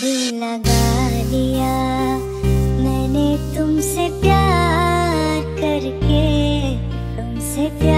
दिल लगा दिया। मैंने तुमसे प्यार करके तुमसे प्यार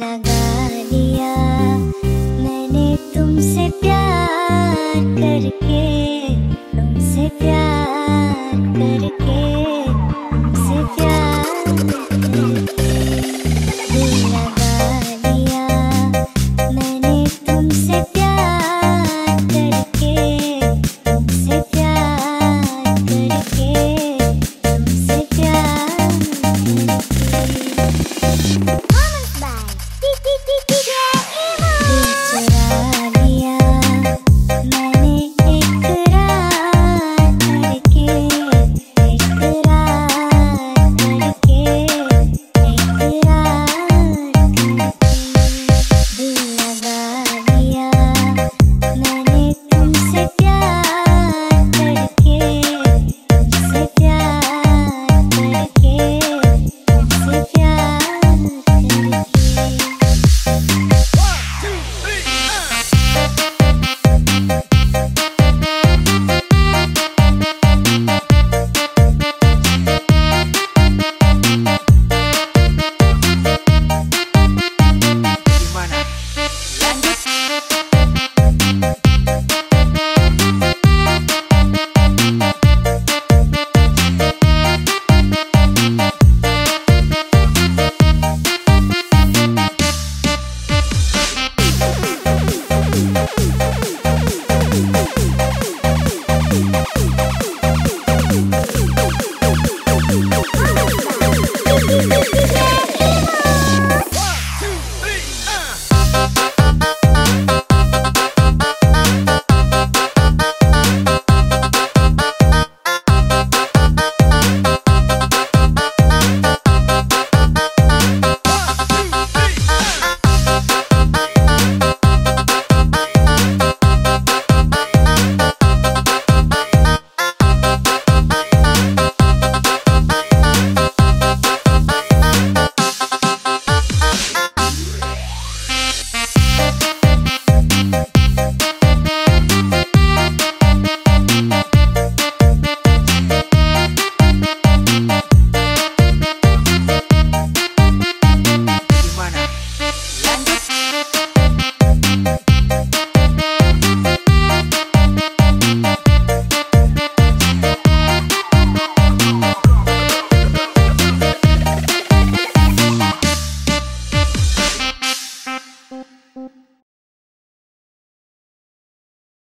लगा लिया मैंने तुमसे प्यार करके तुमसे प्यार करके।